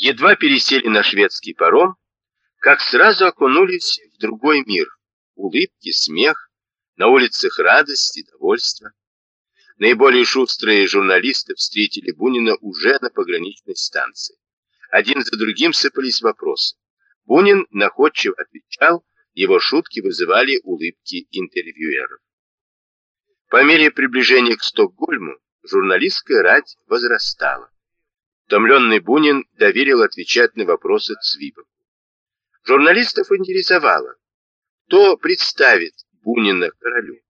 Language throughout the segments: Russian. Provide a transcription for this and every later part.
Едва пересели на шведский паром, как сразу окунулись в другой мир. Улыбки, смех, на улицах радость и довольство. Наиболее шустрые журналисты встретили Бунина уже на пограничной станции. Один за другим сыпались вопросы. Бунин находчиво отвечал, его шутки вызывали улыбки интервьюеров. По мере приближения к Стокгольму журналистская рать возрастала. Утомленный Бунин доверил отвечать на вопросы Цвибову. Журналистов интересовало, кто представит Бунина королю.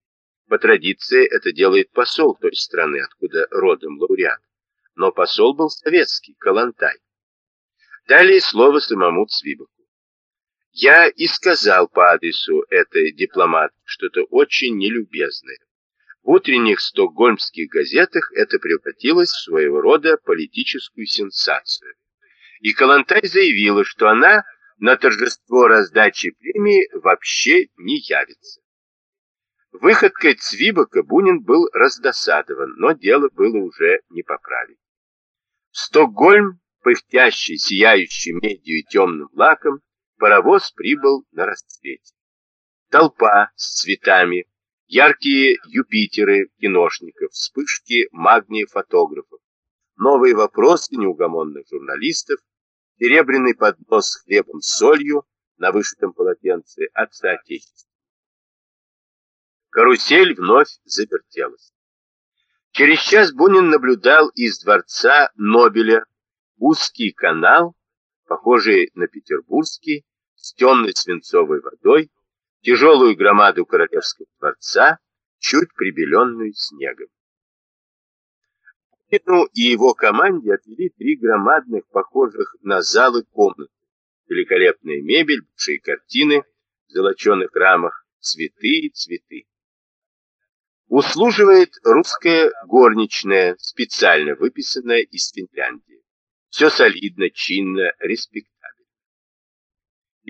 По традиции это делает посол той страны, откуда родом лауреат. Но посол был советский, Калантай. Далее слово самому Цвибову. Я и сказал по адресу этой дипломат что-то очень нелюбезное. В утренних стокгольмских газетах это превратилось в своего рода политическую сенсацию. И Калантай заявила, что она на торжество раздачи премии вообще не явится. Выходкой Цвибока Бунин был раздосадован, но дело было уже не поправить. Стокгольм, пыхтящий, сияющий медью и темным лаком, паровоз прибыл на расцвете. Толпа с цветами, яркие Юпитеры киношников, вспышки магния фотографов, новые вопросы неугомонных журналистов, серебряный поднос с хлебом солью на вышитом полотенце от соотечества. Карусель вновь завертелась. Через час Бунин наблюдал из дворца Нобеля узкий канал, похожий на петербургский, с темной свинцовой водой, тяжелую громаду королевского дворца, чуть прибеленную снегом. Бунину и его команде отвели три громадных, похожих на залы комнаты, великолепная мебель, большие картины в золоченых рамах, цветы и цветы. Услуживает русская горничная, специально выписанная из Финляндии. Все солидно, чинно, респектабельно.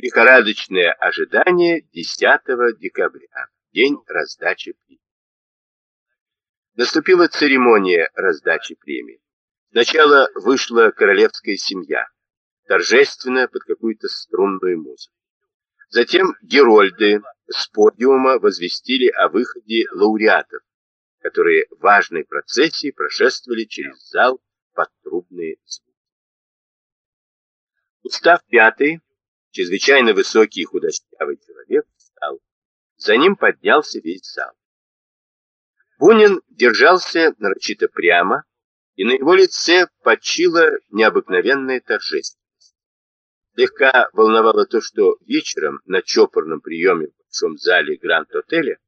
Лихорадочное ожидание 10 декабря, день раздачи премии. Наступила церемония раздачи премии. Сначала вышла королевская семья, торжественно под какую-то струнную музыку. Затем герольды с подиума возвестили о выходе лауреатов, которые в важной процессии прошествовали через зал под трубные звуки. Устав пятый, чрезвычайно высокий и худощавый человек, встал. За ним поднялся весь зал. Бунин держался нарочито прямо, и на его лице почила необыкновенная торжественность. Слегка волновало то, что вечером на чопорном приеме в большом зале Гранд-отеля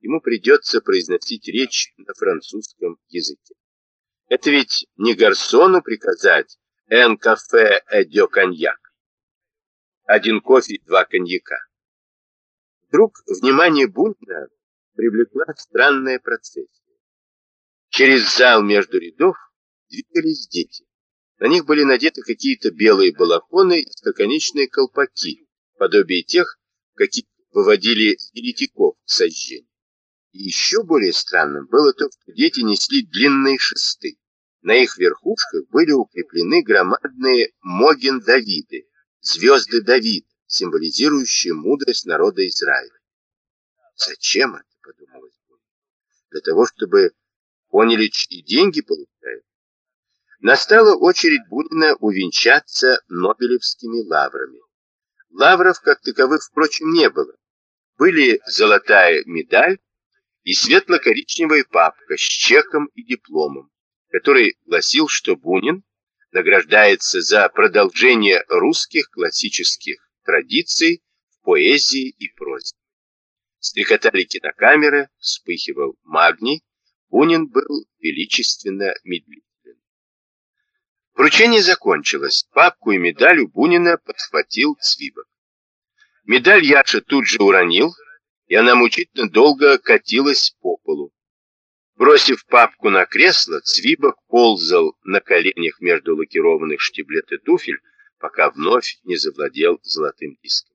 ему придется произносить речь на французском языке. Это ведь не гарсону приказать «эн кафе эдё коньяк». Один кофе два коньяка. Вдруг внимание Бунина привлекла странная процессия. Через зал между рядов двигались дети. На них были надеты какие-то белые балахоны и скоконечные колпаки, подобие тех, какие выводили еретиков к сожжению. И еще более странным было то, что дети несли длинные шесты. На их верхушках были укреплены громадные моген-давиды, звезды Давида, символизирующие мудрость народа Израиля. Зачем это, подумалось Для того, чтобы поняли, чьи деньги получают? Настала очередь Бунина увенчаться Нобелевскими лаврами. Лавров, как таковых, впрочем, не было. Были золотая медаль и светло-коричневая папка с чеком и дипломом, который гласил, что Бунин награждается за продолжение русских классических традиций в поэзии и прозе. Стрекотали кинокамеры, вспыхивал магний, Бунин был величественно медлителен. Вручение закончилось. Папку и медаль у Бунина подхватил Цвибов. Медаль Яша тут же уронил, и она мучительно долго катилась по полу. Бросив папку на кресло, Цвибок ползал на коленях между лакированных штиблет и туфель, пока вновь не завладел золотым диском.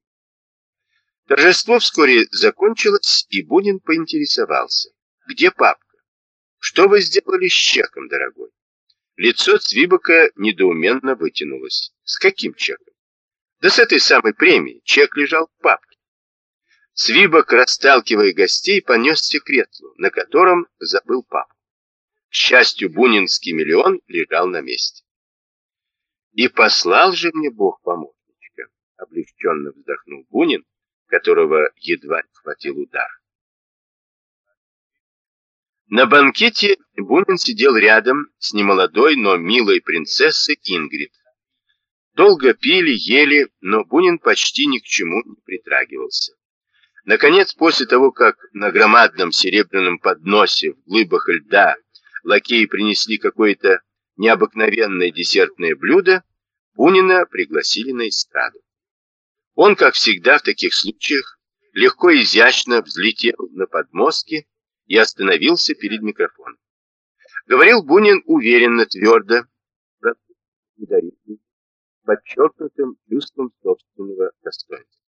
Торжество вскоре закончилось, и Бунин поинтересовался. «Где папка? Что вы сделали с чеком, дорогой?» Лицо Цвибока недоуменно вытянулось. С каким чеком? Да с этой самой премией. Чек лежал в папке. Цвибок, расталкивая гостей, понесся к на котором забыл папку. К счастью, бунинский миллион лежал на месте. И послал же мне Бог помощничка, облегченно вздохнул Бунин, которого едва не хватил удар. На банкете Бунин сидел рядом с немолодой, но милой принцессой Ингрид. Долго пили, ели, но Бунин почти ни к чему не притрагивался. Наконец, после того, как на громадном серебряном подносе в глыбах льда лакеи принесли какое-то необыкновенное десертное блюдо, Бунина пригласили на эстраду. Он, как всегда в таких случаях, легко и изящно взлетел на подмостки и остановился перед микрофоном. Говорил Бунин уверенно, твердо, подчеркнутым чувством собственного достоинства.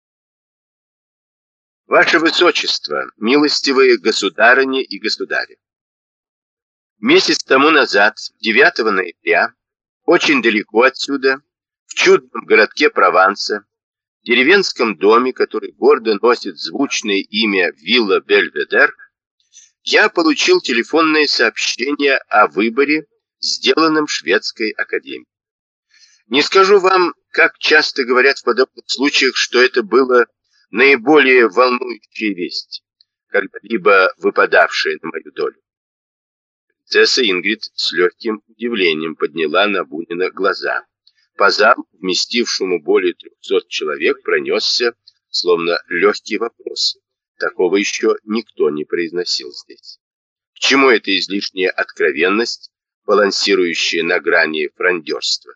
Ваше Высочество, милостивые государыни и государи, месяц тому назад, 9 ноября, очень далеко отсюда, в чудном городке Прованса, в деревенском доме, который гордо носит звучное имя Вилла Бельведер, я получил телефонное сообщение о выборе, сделанном шведской академией. Не скажу вам, как часто говорят в подобных случаях, что это было наиболее волнующая весть, когда-либо выпадавшая на мою долю. Принцесса Ингрид с легким удивлением подняла на Бунина глаза. По залу, вместившему более трехсот человек, пронесся, словно легкий вопрос. Такого еще никто не произносил здесь. К чему эта излишняя откровенность, балансирующая на грани фрондерства?